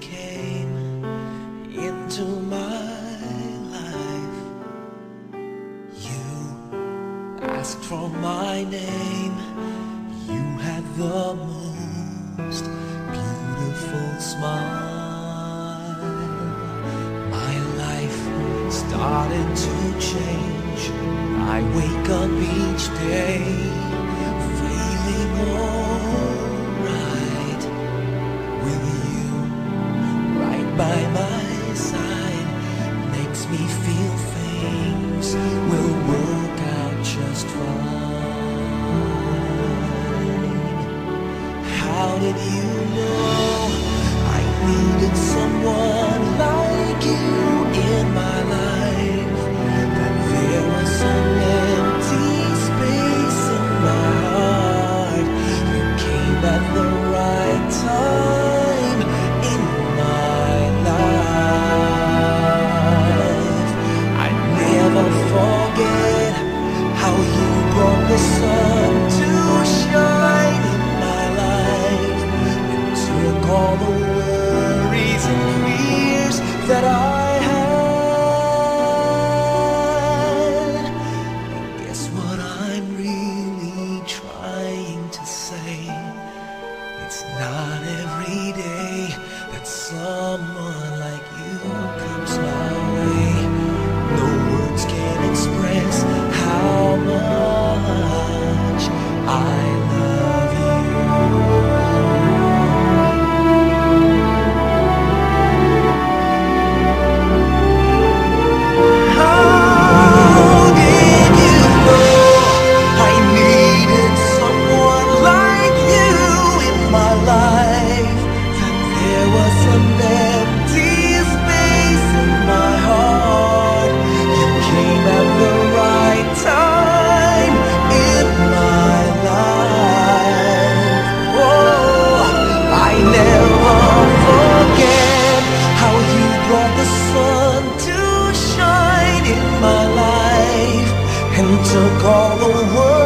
came into my life. You asked for my name. You had the most beautiful smile. My life started to change. I wake up each day. makes me feel things will work out just fine. How did you know I needed someone? It's not every day that someone like you comes my way. took all the world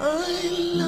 I love